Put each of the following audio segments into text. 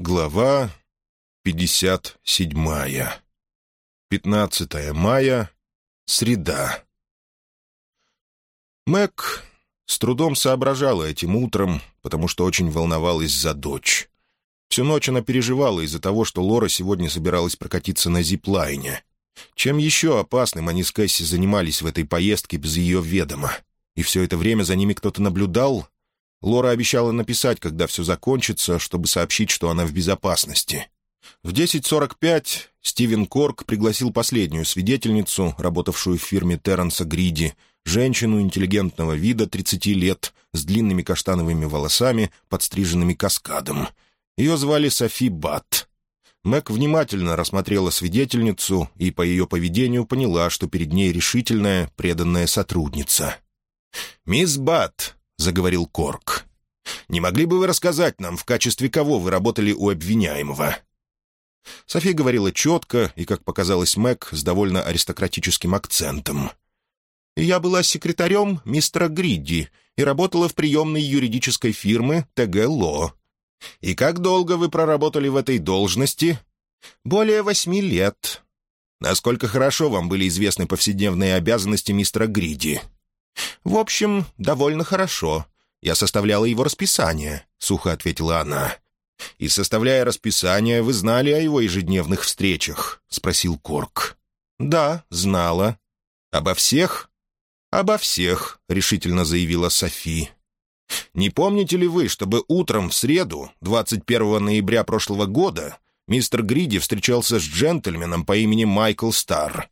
Глава 57. 15 мая. Среда. Мэг с трудом соображала этим утром, потому что очень волновалась за дочь. Всю ночь она переживала из-за того, что Лора сегодня собиралась прокатиться на зиплайне. Чем еще опасным они с Кэсси занимались в этой поездке без ее ведома? И все это время за ними кто-то наблюдал? Лора обещала написать, когда все закончится, чтобы сообщить, что она в безопасности. В 10.45 Стивен Корк пригласил последнюю свидетельницу, работавшую в фирме Терренса Гриди, женщину интеллигентного вида 30 лет, с длинными каштановыми волосами, подстриженными каскадом. Ее звали Софи Бат. Мэг внимательно рассмотрела свидетельницу и по ее поведению поняла, что перед ней решительная, преданная сотрудница. «Мисс Бат», — заговорил Корк. «Не могли бы вы рассказать нам, в качестве кого вы работали у обвиняемого?» София говорила четко и, как показалось Мэг, с довольно аристократическим акцентом. «Я была секретарем мистера Гридди и работала в приемной юридической фирмы ТГ Ло. И как долго вы проработали в этой должности?» «Более восьми лет». «Насколько хорошо вам были известны повседневные обязанности мистера Гриди?» «В общем, довольно хорошо. Я составляла его расписание», — сухо ответила она. «И составляя расписание, вы знали о его ежедневных встречах?» — спросил Корк. «Да, знала». «Обо всех?» «Обо всех», — решительно заявила Софи. «Не помните ли вы, чтобы утром в среду, 21 ноября прошлого года, мистер Гриди встречался с джентльменом по имени Майкл Старр,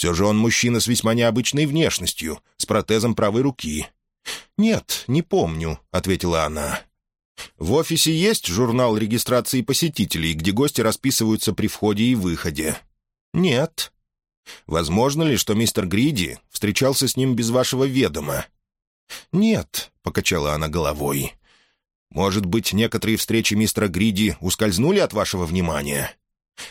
все же он мужчина с весьма необычной внешностью, с протезом правой руки». «Нет, не помню», — ответила она. «В офисе есть журнал регистрации посетителей, где гости расписываются при входе и выходе?» «Нет». «Возможно ли, что мистер Гриди встречался с ним без вашего ведома?» «Нет», — покачала она головой. «Может быть, некоторые встречи мистера Гриди ускользнули от вашего внимания?»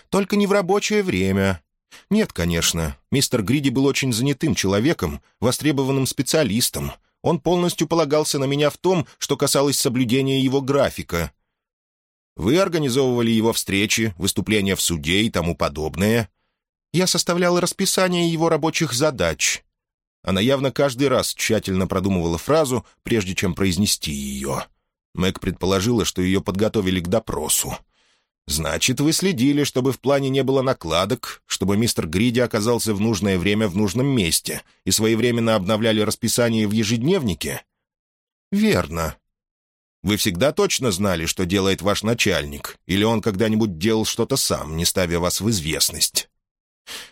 «Только не в рабочее время. «Нет, конечно. Мистер Гриди был очень занятым человеком, востребованным специалистом. Он полностью полагался на меня в том, что касалось соблюдения его графика. Вы организовывали его встречи, выступления в суде и тому подобное. Я составлял расписание его рабочих задач». Она явно каждый раз тщательно продумывала фразу, прежде чем произнести ее. Мэг предположила, что ее подготовили к допросу. «Значит, вы следили, чтобы в плане не было накладок, чтобы мистер Гриди оказался в нужное время в нужном месте и своевременно обновляли расписание в ежедневнике?» «Верно». «Вы всегда точно знали, что делает ваш начальник, или он когда-нибудь делал что-то сам, не ставя вас в известность?»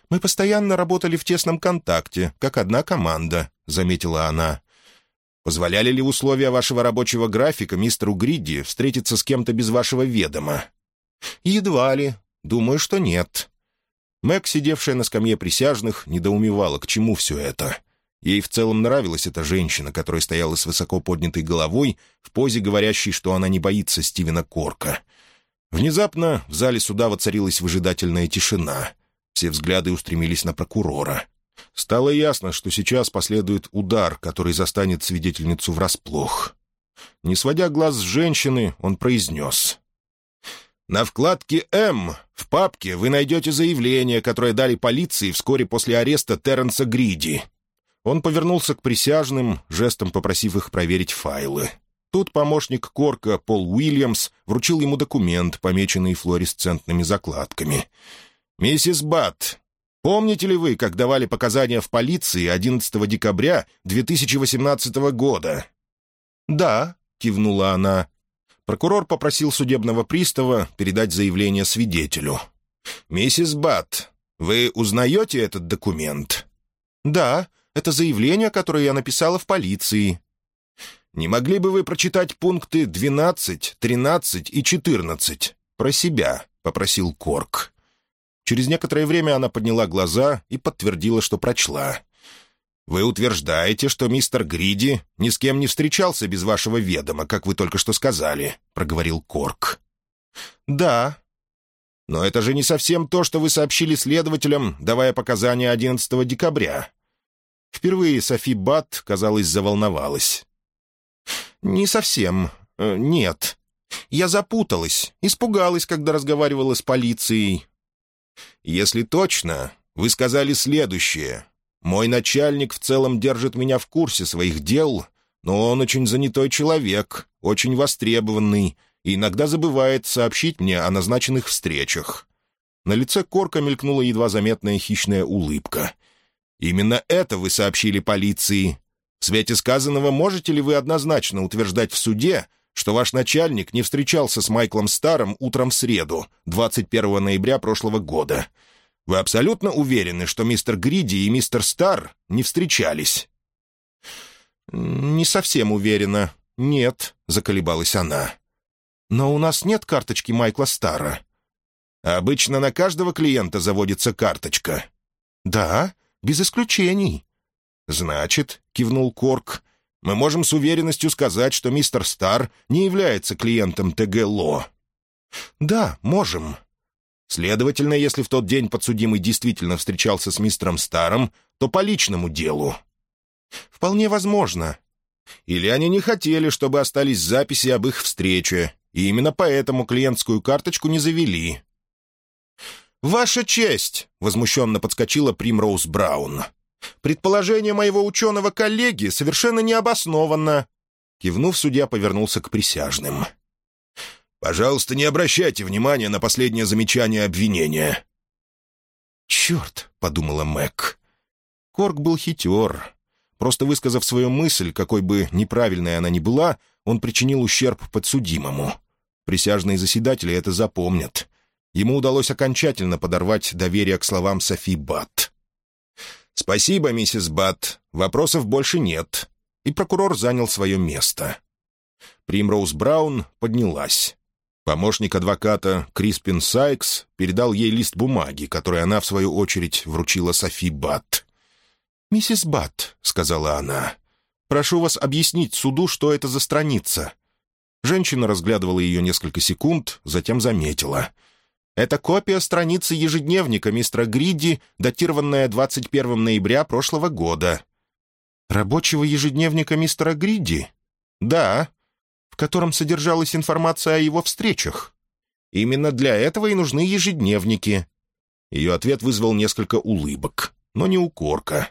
«Мы постоянно работали в тесном контакте, как одна команда», — заметила она. «Позволяли ли условия вашего рабочего графика мистеру Гриди встретиться с кем-то без вашего ведома?» «Едва ли. Думаю, что нет». Мэг, сидевшая на скамье присяжных, недоумевала, к чему все это. Ей в целом нравилась эта женщина, которая стояла с высоко поднятой головой, в позе говорящей, что она не боится Стивена Корка. Внезапно в зале суда воцарилась выжидательная тишина. Все взгляды устремились на прокурора. Стало ясно, что сейчас последует удар, который застанет свидетельницу врасплох. Не сводя глаз с женщины, он произнес. На вкладке «М» в папке вы найдете заявление, которое дали полиции вскоре после ареста Терренса Гриди. Он повернулся к присяжным, жестом попросив их проверить файлы. Тут помощник Корка Пол Уильямс вручил ему документ, помеченный флуоресцентными закладками. «Миссис Бат, помните ли вы, как давали показания в полиции 11 декабря 2018 года?» «Да», — кивнула она, Прокурор попросил судебного пристава передать заявление свидетелю. «Миссис Бат, вы узнаете этот документ?» «Да, это заявление, которое я написала в полиции». «Не могли бы вы прочитать пункты 12, 13 и 14 про себя?» — попросил Корк. Через некоторое время она подняла глаза и подтвердила, что прочла. «Вы утверждаете, что мистер Гриди ни с кем не встречался без вашего ведома, как вы только что сказали», — проговорил Корк. «Да». «Но это же не совсем то, что вы сообщили следователям, давая показания 11 декабря». Впервые Софи Бат, казалось, заволновалась. «Не совсем. Э, нет». Я запуталась, испугалась, когда разговаривала с полицией». «Если точно, вы сказали следующее. Мой начальник в целом держит меня в курсе своих дел, но он очень занятой человек, очень востребованный, и иногда забывает сообщить мне о назначенных встречах». На лице Корка мелькнула едва заметная хищная улыбка. «Именно это вы сообщили полиции. В свете сказанного можете ли вы однозначно утверждать в суде, что ваш начальник не встречался с Майклом Старом утром в среду, 21 ноября прошлого года. Вы абсолютно уверены, что мистер Гриди и мистер Стар не встречались?» «Не совсем уверена. Нет», — заколебалась она. «Но у нас нет карточки Майкла Стара». «Обычно на каждого клиента заводится карточка». «Да, без исключений». «Значит», — кивнул Корк, мы можем с уверенностью сказать, что мистер Стар не является клиентом ТГ-Ло». «Да, можем». Следовательно, если в тот день подсудимый действительно встречался с мистером Старом, то по личному делу. «Вполне возможно». Или они не хотели, чтобы остались записи об их встрече, и именно поэтому клиентскую карточку не завели. «Ваша честь!» — возмущенно подскочила Примроуз Браун. Предположение моего ученого-коллеги совершенно необоснованно». Кивнув, судья повернулся к присяжным. «Пожалуйста, не обращайте внимания на последнее замечание обвинения». «Черт», — подумала Мэг. Корк был хитер. Просто высказав свою мысль, какой бы неправильной она ни была, он причинил ущерб подсудимому. Присяжные заседатели это запомнят. Ему удалось окончательно подорвать доверие к словам Софи Бат. «Спасибо, миссис Бат. Вопросов больше нет». И прокурор занял свое место. Примроуз Браун поднялась. Помощник адвоката Криспин Сайкс передал ей лист бумаги, который она, в свою очередь, вручила Софи Бат. «Миссис Бат», — сказала она, — «прошу вас объяснить суду, что это за страница». Женщина разглядывала ее несколько секунд, затем заметила — это копия страницы ежедневника мистера Гриди, датированная 21 ноября прошлого года». «Рабочего ежедневника мистера Гриди?» «Да, котором содержалась информация о его встречах. Именно для этого и нужны ежедневники». Ее ответ вызвал несколько улыбок, но не укорка.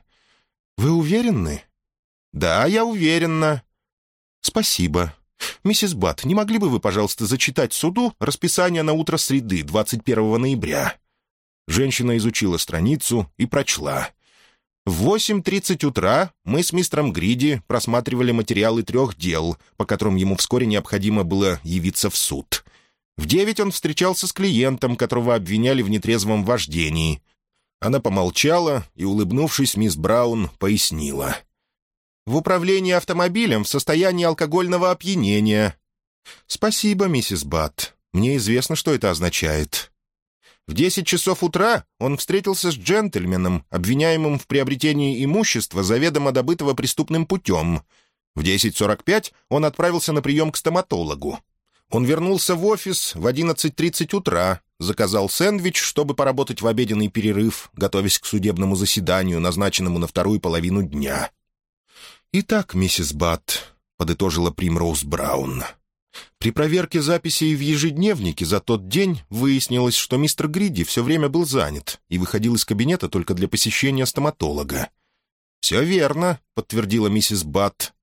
«Вы уверены?» «Да, я уверена». «Спасибо. «Миссис Бат, не могли бы вы, пожалуйста, зачитать суду расписание на утро среды, 21 ноября?» Женщина изучила страницу и прочла. В 8.30 утра мы с мистером Гриди просматривали материалы трех дел, по которым ему вскоре необходимо было явиться в суд. В девять он встречался с клиентом, которого обвиняли в нетрезвом вождении. Она помолчала и, улыбнувшись, мисс Браун пояснила в управлении автомобилем в состоянии алкогольного опьянения». «Спасибо, миссис Бат. Мне известно, что это означает». В десять часов утра он встретился с джентльменом, обвиняемым в приобретении имущества, заведомо добытого преступным путем. В 10.45 он отправился на прием к стоматологу. Он вернулся в офис в 11.30 утра, заказал сэндвич, чтобы поработать в обеденный перерыв, готовясь к судебному заседанию, назначенному на вторую половину дня. «Итак, миссис Бат», — подытожила Примроуз Браун, «при проверке записей в ежедневнике за тот день выяснилось, что мистер Гриди все время был занят и выходил из кабинета только для посещения стоматолога». «Все верно», — подтвердила миссис Бат.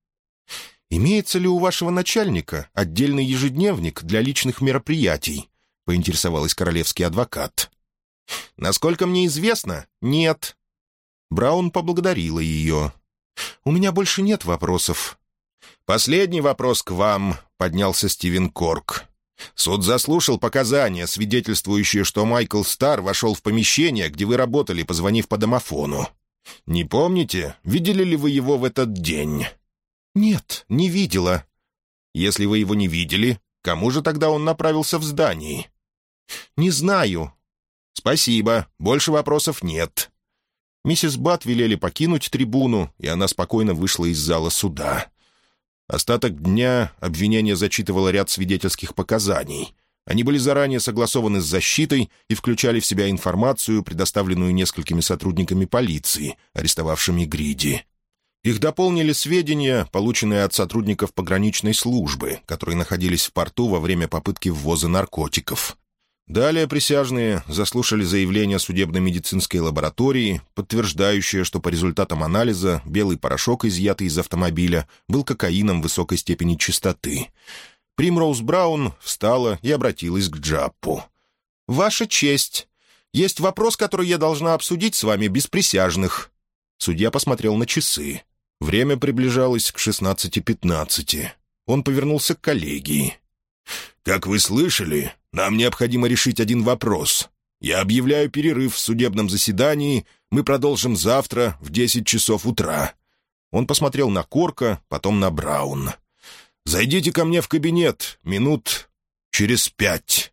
«Имеется ли у вашего начальника отдельный ежедневник для личных мероприятий?» — поинтересовалась королевский адвокат. «Насколько мне известно, нет». Браун поблагодарила ее. «У меня больше нет вопросов». «Последний вопрос к вам», — поднялся Стивен Корк. «Суд заслушал показания, свидетельствующие, что Майкл Стар вошел в помещение, где вы работали, позвонив по домофону. Не помните, видели ли вы его в этот день?» «Нет, не видела». «Если вы его не видели, кому же тогда он направился в здании?» «Не знаю». «Спасибо, больше вопросов нет. Миссис Бат велели покинуть трибуну, и она спокойно вышла из зала суда. Остаток дня обвинение зачитывало ряд свидетельских показаний. Они были заранее согласованы с защитой и включали в себя информацию, предоставленную несколькими сотрудниками полиции, арестовавшими Гриди. Их дополнили сведения, полученные от сотрудников пограничной службы, которые находились в порту во время попытки ввоза наркотиков. Далее присяжные заслушали заявление судебно-медицинской лаборатории, подтверждающее, что по результатам анализа белый порошок, изъятый из автомобиля, был кокаином высокой степени чистоты. Примроуз Браун встала и обратилась к Джаппу. «Ваша честь. Есть вопрос, который я должна обсудить с вами без присяжных». Судья посмотрел на часы. Время приближалось к 16.15. Он повернулся к коллегии. «Как вы слышали, нам необходимо решить один вопрос. Я объявляю перерыв в судебном заседании. Мы продолжим завтра в 10 часов утра». Он посмотрел на Корка, потом на Браун. «Зайдите ко мне в кабинет минут через пять».